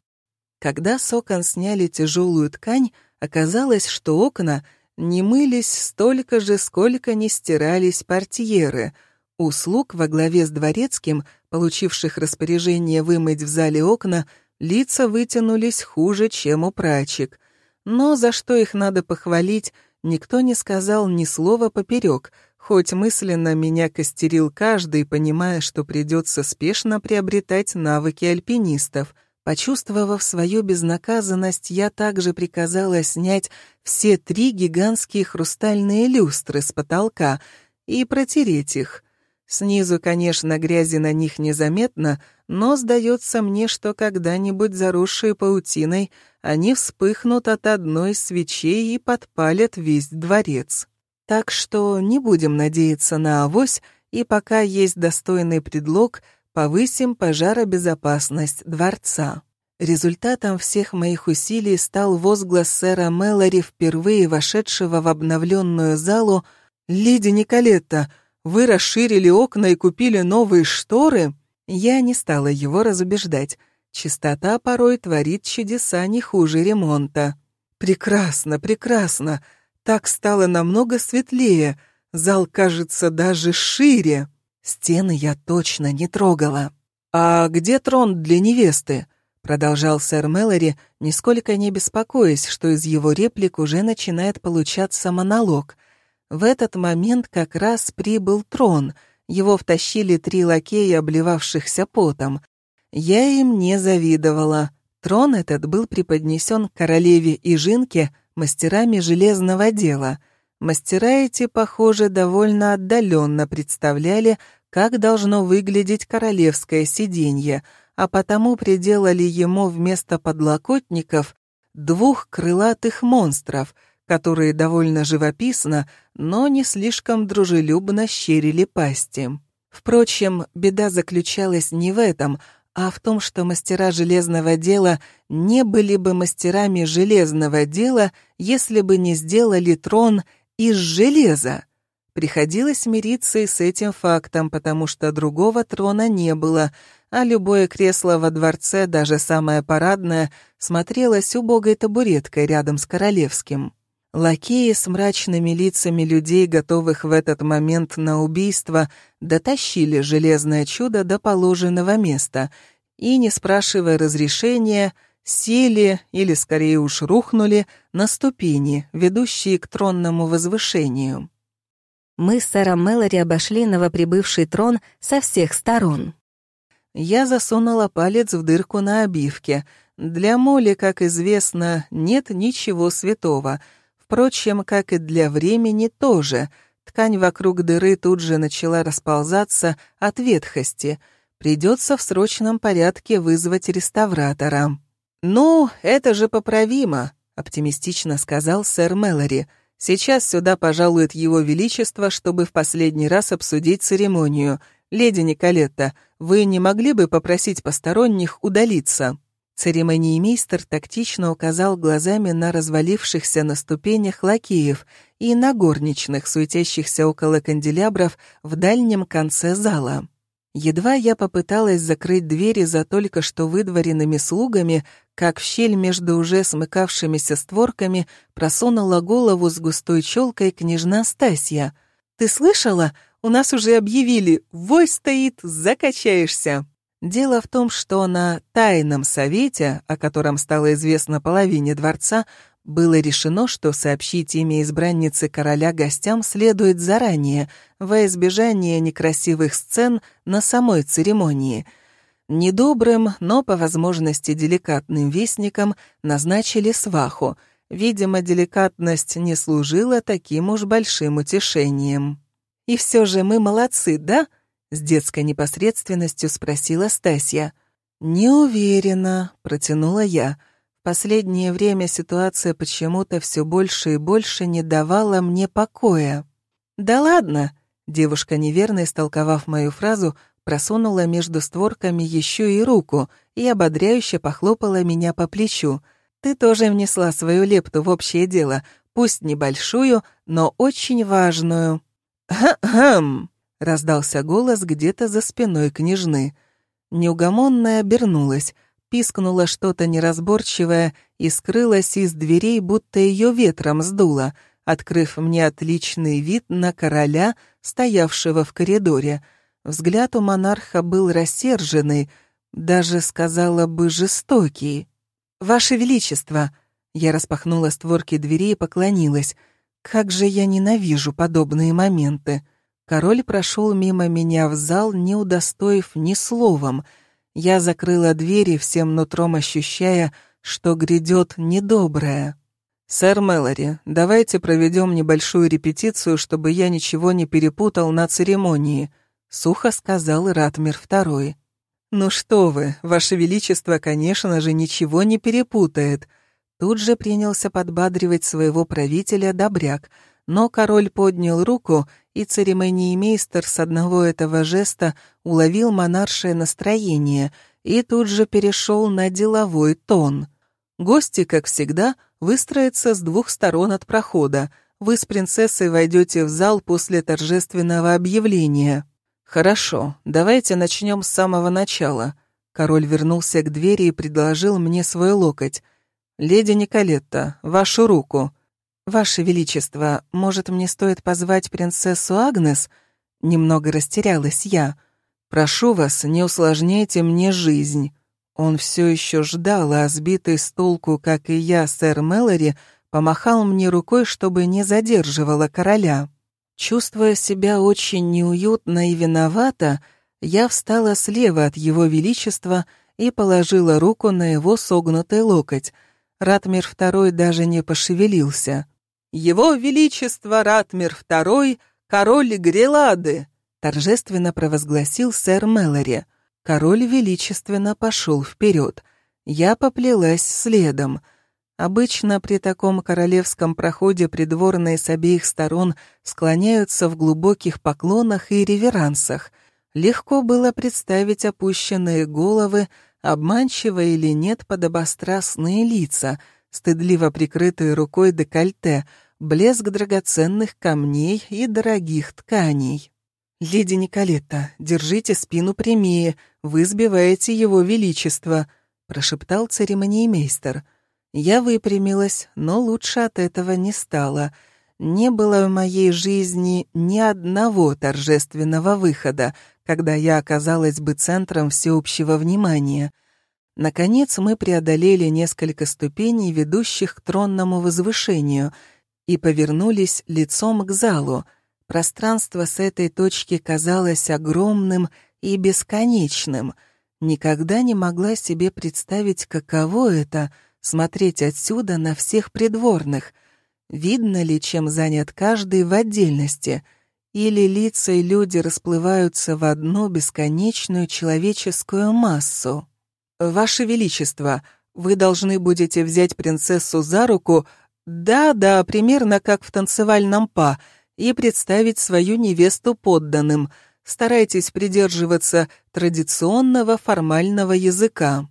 Когда с окон сняли тяжелую ткань, оказалось, что окна не мылись столько же, сколько не стирались портьеры. Услуг во главе с дворецким, получивших распоряжение вымыть в зале окна, лица вытянулись хуже, чем у прачек. Но за что их надо похвалить, никто не сказал ни слова поперек, хоть мысленно меня костерил каждый, понимая, что придется спешно приобретать навыки альпинистов. Почувствовав свою безнаказанность, я также приказала снять все три гигантские хрустальные люстры с потолка и протереть их. Снизу, конечно, грязи на них незаметно, но сдается мне, что когда-нибудь заросшие паутиной они вспыхнут от одной свечей и подпалят весь дворец. Так что не будем надеяться на авось, и пока есть достойный предлог, повысим пожаробезопасность дворца. Результатом всех моих усилий стал возглас сэра Мэлори, впервые вошедшего в обновленную залу «Леди Николетта, вы расширили окна и купили новые шторы?» Я не стала его разубеждать. Чистота порой творит чудеса не хуже ремонта. «Прекрасно, прекрасно. Так стало намного светлее. Зал кажется даже шире. Стены я точно не трогала. А где трон для невесты?» Продолжал сэр Мэлори, нисколько не беспокоясь, что из его реплик уже начинает получаться монолог. В этот момент как раз прибыл трон. Его втащили три лакея, обливавшихся потом. Я им не завидовала. Трон этот был преподнесен королеве и Жинке мастерами железного дела. Мастера эти, похоже, довольно отдаленно представляли, как должно выглядеть королевское сиденье, а потому приделали ему вместо подлокотников двух крылатых монстров — которые довольно живописно, но не слишком дружелюбно щерили пасти. Впрочем, беда заключалась не в этом, а в том, что мастера железного дела не были бы мастерами железного дела, если бы не сделали трон из железа. Приходилось мириться и с этим фактом, потому что другого трона не было, а любое кресло во дворце, даже самое парадное, смотрелось убогой табуреткой рядом с королевским. Лакеи с мрачными лицами людей, готовых в этот момент на убийство, дотащили железное чудо до положенного места и, не спрашивая разрешения, сели, или скорее уж рухнули, на ступени, ведущие к тронному возвышению. Мы с сэром Мэлори обошли новоприбывший трон со всех сторон. Я засунула палец в дырку на обивке. Для Моли, как известно, нет ничего святого — Впрочем, как и для времени тоже. Ткань вокруг дыры тут же начала расползаться от ветхости. Придется в срочном порядке вызвать реставратора. «Ну, это же поправимо», — оптимистично сказал сэр Мэлори. «Сейчас сюда пожалует его величество, чтобы в последний раз обсудить церемонию. Леди Николетта, вы не могли бы попросить посторонних удалиться?» Церемониймейстер тактично указал глазами на развалившихся на ступенях лакеев и на горничных, суетящихся около канделябров в дальнем конце зала. Едва я попыталась закрыть двери за только что выдворенными слугами, как в щель между уже смыкавшимися створками просунула голову с густой челкой княжна Стасья. «Ты слышала? У нас уже объявили, вой стоит, закачаешься!» Дело в том, что на тайном совете, о котором стало известно половине дворца, было решено, что сообщить имя избранницы короля гостям следует заранее, во избежание некрасивых сцен на самой церемонии. Недобрым, но по возможности деликатным вестникам назначили сваху. Видимо, деликатность не служила таким уж большим утешением. «И все же мы молодцы, да?» — с детской непосредственностью спросила Стасья. «Не уверена», — протянула я, — Последнее время ситуация почему-то все больше и больше не давала мне покоя. «Да ладно!» — девушка, неверно истолковав мою фразу, просунула между створками еще и руку и ободряюще похлопала меня по плечу. «Ты тоже внесла свою лепту в общее дело, пусть небольшую, но очень важную». «Хм-хм!» — раздался голос где-то за спиной княжны. Неугомонная обернулась — пискнула что-то неразборчивое и скрылась из дверей, будто ее ветром сдуло, открыв мне отличный вид на короля, стоявшего в коридоре. Взгляд у монарха был рассерженный, даже, сказала бы, жестокий. «Ваше Величество!» Я распахнула створки двери и поклонилась. «Как же я ненавижу подобные моменты!» Король прошел мимо меня в зал, не удостоив ни словом — я закрыла двери, всем нутром ощущая, что грядет недоброе. «Сэр Мэлори, давайте проведем небольшую репетицию, чтобы я ничего не перепутал на церемонии», — сухо сказал Ратмир II. «Ну что вы, Ваше Величество, конечно же, ничего не перепутает», Тут же принялся подбадривать своего правителя Добряк, но король поднял руку, и церемониймейстер с одного этого жеста уловил монаршее настроение и тут же перешел на деловой тон. Гости, как всегда, выстроятся с двух сторон от прохода. Вы с принцессой войдете в зал после торжественного объявления. Хорошо, давайте начнем с самого начала. Король вернулся к двери и предложил мне свой локоть. «Леди Николетта, вашу руку». «Ваше Величество, может, мне стоит позвать принцессу Агнес?» Немного растерялась я. «Прошу вас, не усложняйте мне жизнь». Он все еще ждал, а сбитый с толку, как и я, сэр Мэлори, помахал мне рукой, чтобы не задерживала короля. Чувствуя себя очень неуютно и виновата, я встала слева от его величества и положила руку на его согнутый локоть. Ратмир II даже не пошевелился. «Его Величество Ратмир II, король Грелады!» торжественно провозгласил сэр Мэлори. Король величественно пошел вперед. Я поплелась следом. Обычно при таком королевском проходе придворные с обеих сторон склоняются в глубоких поклонах и реверансах. Легко было представить опущенные головы, обманчиво или нет подобострастные лица, стыдливо прикрытые рукой декольте, блеск драгоценных камней и дорогих тканей. «Леди Николетта, держите спину прямее, вы сбиваете его величество», — прошептал церемониймейстер. Я выпрямилась, но лучше от этого не стало. Не было в моей жизни ни одного торжественного выхода, когда я оказалась бы центром всеобщего внимания. Наконец мы преодолели несколько ступеней, ведущих к тронному возвышению — и повернулись лицом к залу. Пространство с этой точки казалось огромным и бесконечным. Никогда не могла себе представить, каково это — смотреть отсюда на всех придворных. Видно ли, чем занят каждый в отдельности — или лица и люди расплываются в одну бесконечную человеческую массу. «Ваше Величество, вы должны будете взять принцессу за руку да-да, примерно как в танцевальном па, и представить свою невесту подданным. Старайтесь придерживаться традиционного формального языка.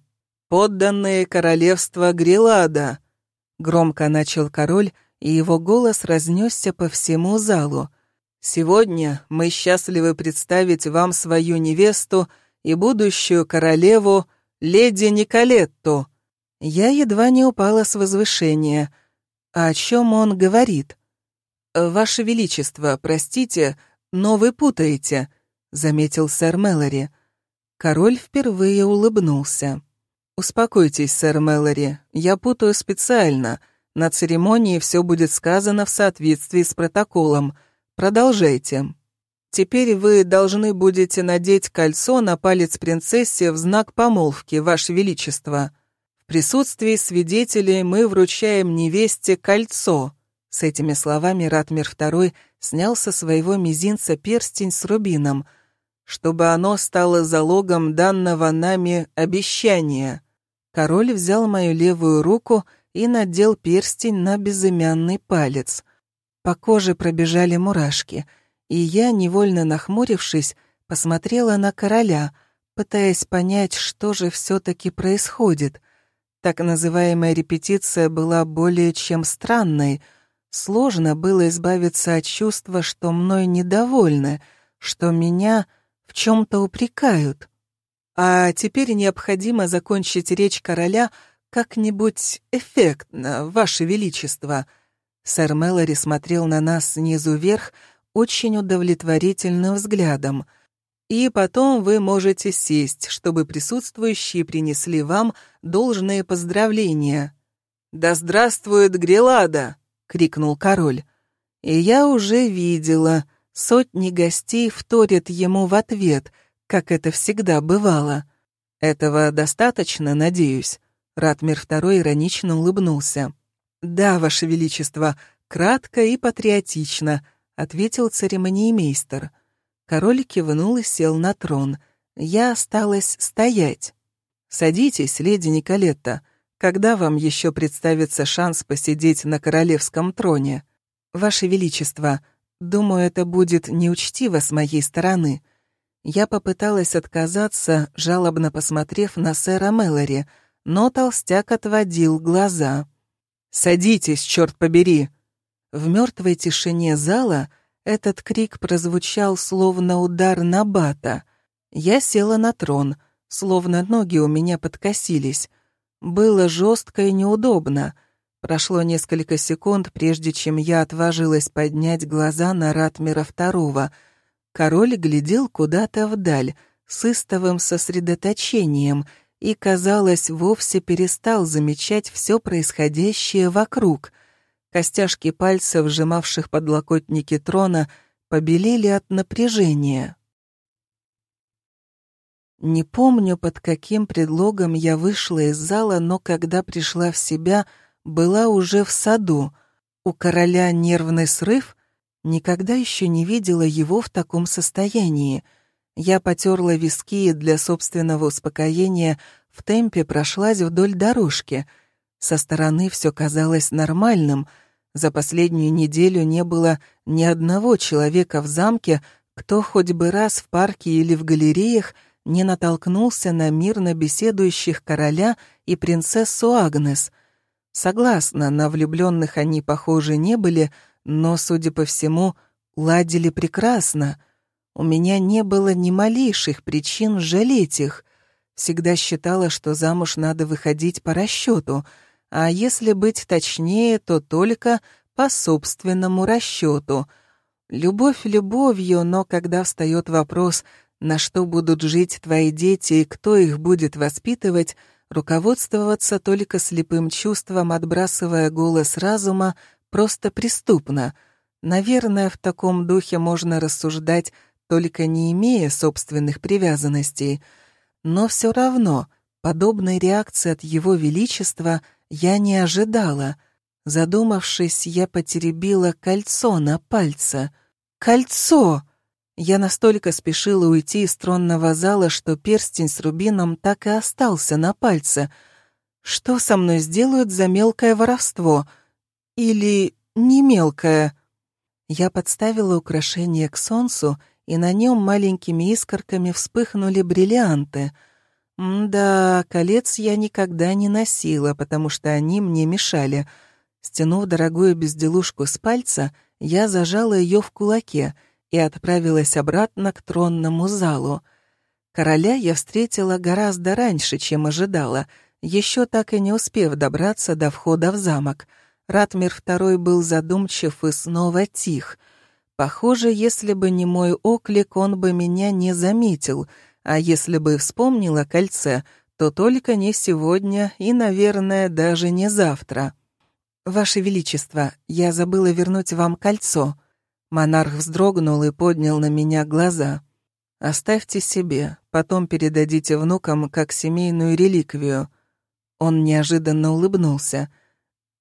«Подданные королевства Грилада», — громко начал король, и его голос разнесся по всему залу. «Сегодня мы счастливы представить вам свою невесту и будущую королеву, леди Николетту». Я едва не упала с возвышения — о чем он говорит? «Ваше Величество, простите, но вы путаете», — заметил сэр Мэлори. Король впервые улыбнулся. «Успокойтесь, сэр Мэлори, я путаю специально. На церемонии все будет сказано в соответствии с протоколом. Продолжайте. Теперь вы должны будете надеть кольцо на палец принцессе в знак помолвки, Ваше Величество. Присутствии свидетелей мы вручаем невесте кольцо». С этими словами Ратмир II снял со своего мизинца перстень с рубином — чтобы оно стало залогом данного нами обещания. Король взял мою левую руку и надел перстень на безымянный палец. По коже пробежали мурашки, и я, невольно нахмурившись, посмотрела на короля, пытаясь понять, что же все-таки происходит. Так называемая репетиция была более чем странной. Сложно было избавиться от чувства, что мной недовольны, что меня в чем-то упрекают. А теперь необходимо закончить речь короля как-нибудь эффектно, Ваше Величество. Сэр Мэлори смотрел на нас снизу вверх очень удовлетворительным взглядом. И потом вы можете сесть, чтобы присутствующие принесли вам должные поздравления. «Да здравствует Грелада!» — крикнул король. И я уже видела — Сотни гостей вторят ему в ответ, как это всегда бывало. Этого достаточно, надеюсь. Ратмир II иронично улыбнулся. «Да, Ваше Величество, кратко и патриотично», — ответил церемониймейстер. Король кивнул и сел на трон. Я осталась стоять. «Садитесь, леди Николетта. Когда вам еще представится шанс посидеть на королевском троне?» «Ваше Величество», Думаю, это будет неучтиво с моей стороны. Я попыталась отказаться, жалобно посмотрев на сэра Мэлори, но толстяк отводил глаза. «Садитесь, черт побери!» В мертвой тишине зала этот крик прозвучал словно удар на бата. Я села на трон, словно ноги у меня подкосились. Было жестко и неудобно — Прошло несколько секунд, прежде чем я отважилась поднять глаза на Ратмира II. Король глядел куда-то вдаль, с истовым сосредоточением, и, казалось, вовсе перестал замечать все происходящее вокруг. Костяшки пальцев, сжимавших подлокотники трона, побелели от напряжения. Не помню, под каким предлогом я вышла из зала, но когда пришла в себя — была уже в саду. У короля нервный срыв? Никогда еще не видела его в таком состоянии. Я потерла виски и для собственного успокоения в темпе прошлась вдоль дорожки. Со стороны все казалось нормальным. За последнюю неделю не было ни одного человека в замке, кто хоть бы раз в парке или в галереях не натолкнулся на мирно беседующих короля и принцессу Агнес — Согласна, на влюбленных они, похожи, не были, но, судя по всему, ладили прекрасно. У меня не было ни малейших причин жалеть их. Всегда считала, что замуж надо выходить по расчету, а если быть точнее, то только по собственному расчету. Любовь любовью, но когда встает вопрос, на что будут жить твои дети и кто их будет воспитывать, Руководствоваться только слепым чувством, отбрасывая голос разума, просто преступно. Наверное, в таком духе можно рассуждать, только не имея собственных привязанностей. Но все равно, подобной реакции от Его Величества я не ожидала. Задумавшись, я потеребила кольцо на пальце. «Кольцо!» Я настолько спешила уйти из тронного зала, что перстень с рубином так и остался на пальце. Что со мной сделают за мелкое воровство? Или не мелкое? Я подставила украшение к солнцу, и на нем маленькими искорками вспыхнули бриллианты. Да, колец я никогда не носила, потому что они мне мешали. Стянув дорогую безделушку с пальца, я зажала ее в кулаке — и отправилась обратно к тронному залу. Короля я встретила гораздо раньше, чем ожидала, еще так и не успев добраться до входа в замок. Ратмир II был задумчив и снова тих. Похоже, если бы не мой оклик, он бы меня не заметил, а если бы вспомнил о кольце, то только не сегодня и, наверное, даже не завтра. «Ваше Величество, я забыла вернуть вам кольцо». Монарх вздрогнул и поднял на меня глаза. «Оставьте себе, потом передадите внукам как семейную реликвию». Он неожиданно улыбнулся.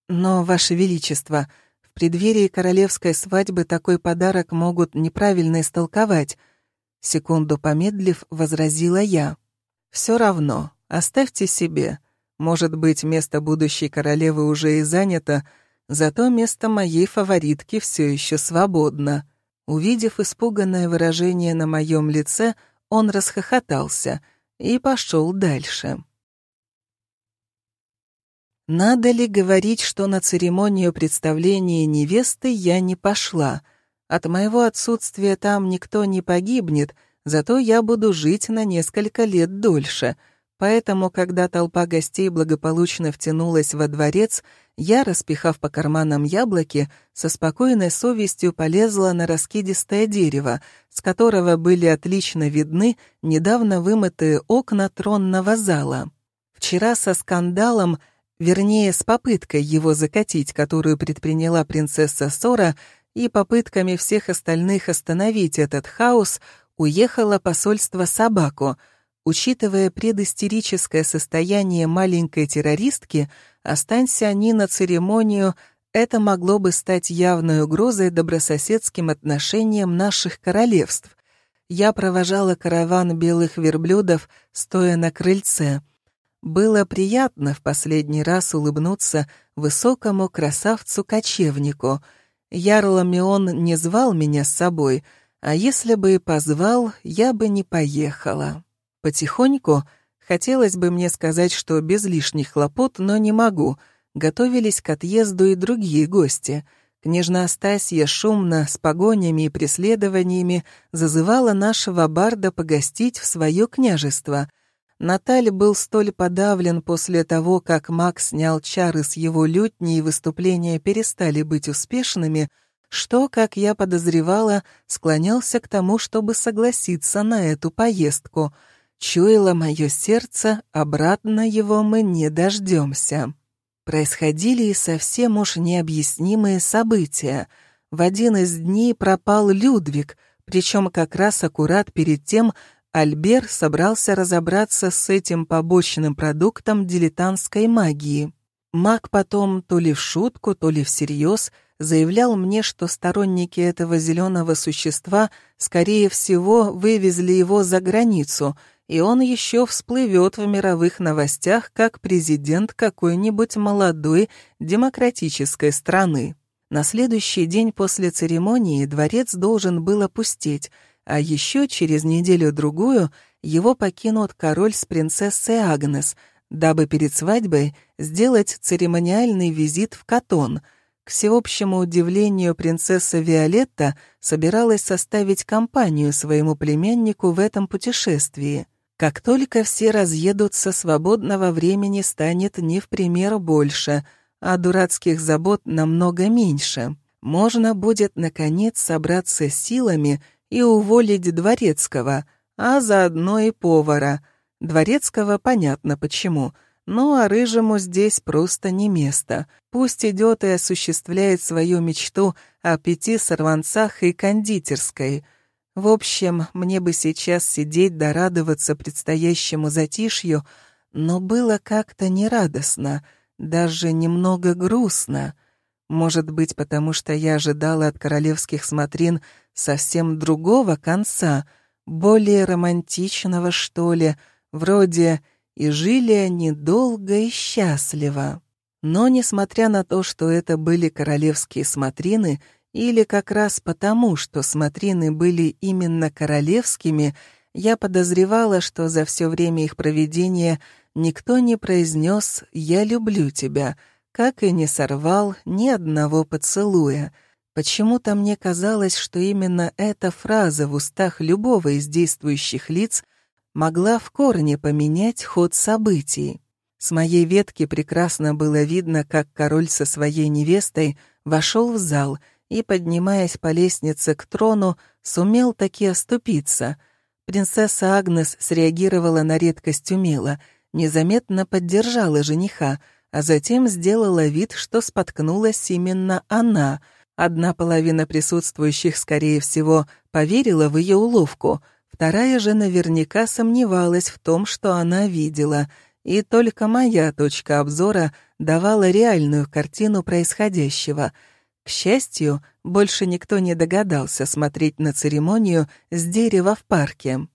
«Но, Ваше Величество, в преддверии королевской свадьбы такой подарок могут неправильно истолковать». Секунду помедлив, возразила я. «Все равно, оставьте себе. Может быть, место будущей королевы уже и занято, зато место моей фаворитки все еще свободно». Увидев испуганное выражение на моем лице, он расхохотался и пошел дальше. Надо ли говорить, что на церемонию представления невесты я не пошла? От моего отсутствия там никто не погибнет, зато я буду жить на несколько лет дольше. Поэтому, когда толпа гостей благополучно втянулась во дворец, я, распихав по карманам яблоки, со спокойной совестью полезла на раскидистое дерево, с которого были отлично видны недавно вымытые окна тронного зала. Вчера со скандалом вернее, с попыткой его закатить, которую предприняла принцесса Сора, и попытками всех остальных остановить этот хаос, уехало посольство собаку. Учитывая предыстерическое состояние маленькой террористки, останься они на церемонию, это могло бы стать явной угрозой добрососедским отношениям наших королевств. Я провожала караван белых верблюдов, стоя на крыльце — было приятно в последний раз улыбнуться высокому красавцу-кочевнику. Ярлами он не звал меня с собой, а если бы и позвал, я бы не поехала. Потихоньку, хотелось бы мне сказать, что без лишних хлопот, но не могу, готовились к отъезду и другие гости. Княжна Астасья шумно, с погонями и преследованиями, зазывала нашего барда погостить в свое княжество — Наталь был столь подавлен после того, как Макс снял чары с его лютни и выступления перестали быть успешными, что, как я подозревала, склонялся к тому, чтобы согласиться на эту поездку. Чуяло мое сердце, обратно его мы не дождемся. Происходили и совсем уж необъяснимые события. В один из дней пропал Людвиг, причем как раз аккурат перед тем, Альбер собрался разобраться с этим побочным продуктом дилетантской магии. Маг потом то ли в шутку, то ли всерьез заявлял мне, что сторонники этого зеленого существа, скорее всего, вывезли его за границу, и он еще всплывет в мировых новостях как президент какой-нибудь молодой демократической страны. На следующий день после церемонии дворец должен был опустеть — а еще через неделю-другую его покинут король с принцессой Агнес, дабы перед свадьбой сделать церемониальный визит в Катон. К всеобщему удивлению принцесса Виолетта собиралась составить компанию своему племяннику в этом путешествии. Как только все разъедутся, свободного времени станет не в пример больше, а дурацких забот намного меньше. Можно будет, наконец, собраться силами и уволить дворецкого, а заодно и повара. Дворецкого понятно почему, ну а рыжему здесь просто не место. Пусть идет и осуществляет свою мечту о пяти сорванцах и кондитерской. В общем, мне бы сейчас сидеть да радоваться предстоящему затишью, но было как-то нерадостно, даже немного грустно. Может быть, потому что я ожидала от королевских смотрин совсем другого конца, более романтичного, что ли, вроде «и жили они долго и счастливо». Но, несмотря на то, что это были королевские смотрины, или как раз потому, что смотрины были именно королевскими, я подозревала, что за все время их проведения никто не произнес «я люблю тебя», как и не сорвал ни одного поцелуя — Почему-то мне казалось, что именно эта фраза в устах любого из действующих лиц могла в корне поменять ход событий. С моей ветки прекрасно было видно, как король со своей невестой вошел в зал и, поднимаясь по лестнице к трону, сумел таки оступиться. Принцесса Агнес среагировала на редкость умело, незаметно поддержала жениха, а затем сделала вид, что споткнулась именно она. Одна половина присутствующих, скорее всего, поверила в ее уловку, вторая же наверняка сомневалась в том, что она видела — и только моя точка обзора давала реальную картину происходящего. К счастью, больше никто не догадался смотреть на церемонию с дерева в парке.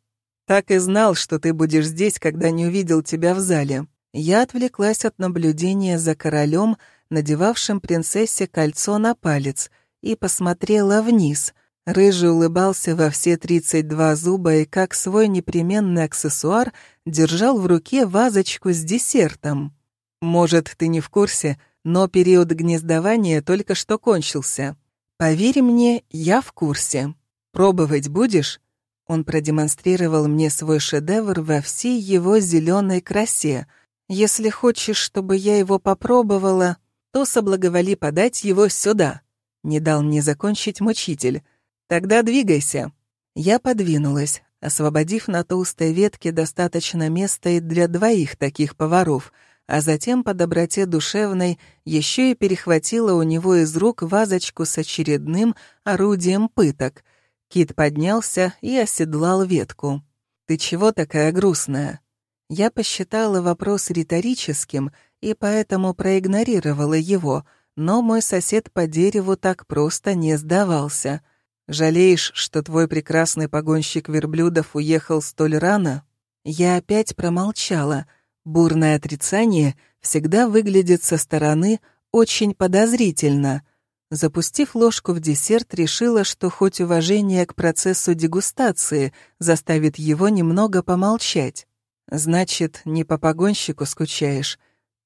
«Так и знал, что ты будешь здесь, когда не увидел тебя в зале». Я отвлеклась от наблюдения за королем, надевавшим принцессе кольцо на палец, и посмотрела вниз — Рыжий улыбался во все тридцать два зуба и, как свой непременный аксессуар, держал в руке вазочку с десертом. «Может, ты не в курсе, но период гнездования только что кончился. Поверь мне, я в курсе. Пробовать будешь?» Он продемонстрировал мне свой шедевр во всей его зеленой красе. «Если хочешь, чтобы я его попробовала, то соблаговоли подать его сюда», — не дал мне закончить мучитель. «Тогда двигайся». Я подвинулась, освободив на толстой ветке достаточно места и для двоих таких поваров, а затем по доброте душевной еще и перехватила у него из рук вазочку с очередным орудием пыток. Кит поднялся и оседлал ветку. «Ты чего такая грустная?» Я посчитала вопрос риторическим и поэтому проигнорировала его, но мой сосед по дереву так просто не сдавался — Жалеешь, что твой прекрасный погонщик верблюдов уехал столь рано? Я опять промолчала. Бурное отрицание всегда выглядит со стороны очень подозрительно. Запустив ложку в десерт, решила, что хоть уважение к процессу дегустации заставит его немного помолчать. Значит, не по погонщику скучаешь.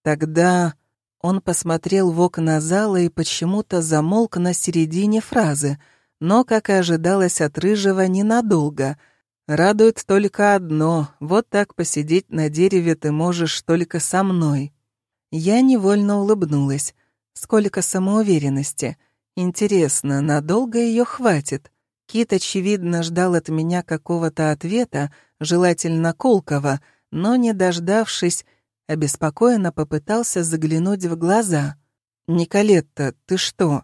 Тогда он посмотрел в окна зала и почему-то замолк на середине фразы — но, как и ожидалось от Рыжего, ненадолго. Радует только одно — вот так посидеть на дереве ты можешь только со мной. Я невольно улыбнулась. Сколько самоуверенности. Интересно, надолго ее хватит? Кит, очевидно, ждал от меня какого-то ответа, желательно колкого, но, не дождавшись, обеспокоенно попытался заглянуть в глаза. «Николетта, ты что?»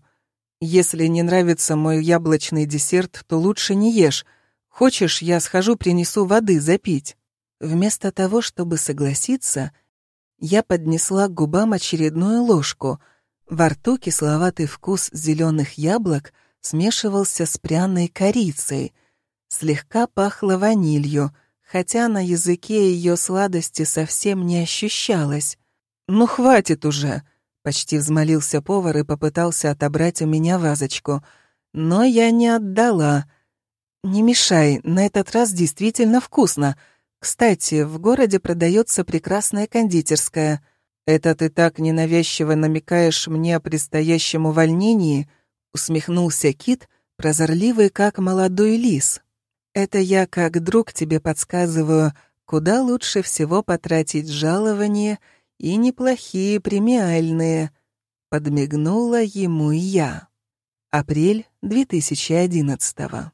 Если не нравится мой яблочный десерт, то лучше не ешь. Хочешь, я схожу, принесу воды запить». Вместо того, чтобы согласиться, я поднесла к губам очередную ложку. Во рту кисловатый вкус зеленых яблок смешивался с пряной корицей. Слегка пахло ванилью, хотя на языке ее сладости совсем не ощущалось. «Ну, хватит уже!» Почти взмолился повар и попытался отобрать у меня вазочку. Но я не отдала. «Не мешай, на этот раз действительно вкусно. Кстати, в городе продается прекрасная кондитерская. Это ты так ненавязчиво намекаешь мне о предстоящем увольнении?» Усмехнулся Кит, прозорливый, как молодой лис. «Это я, как друг, тебе подсказываю, куда лучше всего потратить жалование — и неплохие премиальные. Подмигнула ему я. Апрель 2011